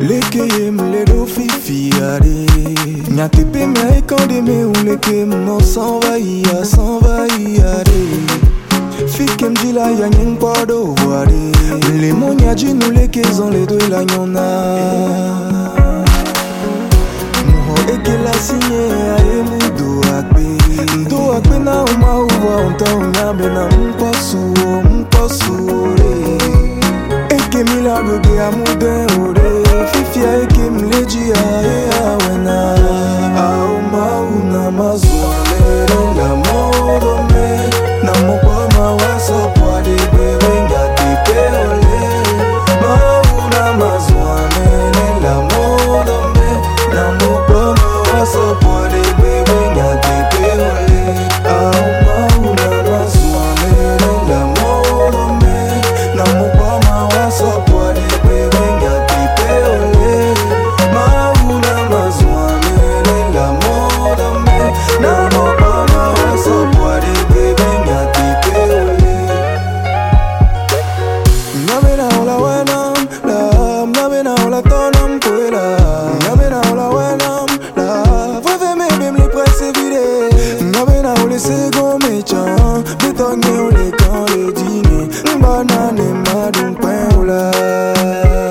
Lekeye mledo fifiade Nyatepe maekandeme uleke mo sanvaiya sanvaiyade fikem jila ya nyeng podo wari lemo nyaji nulekeza ledo ila nyona moho ekelasinye aye amour le dîner. Bonne année, madame, pain ou là.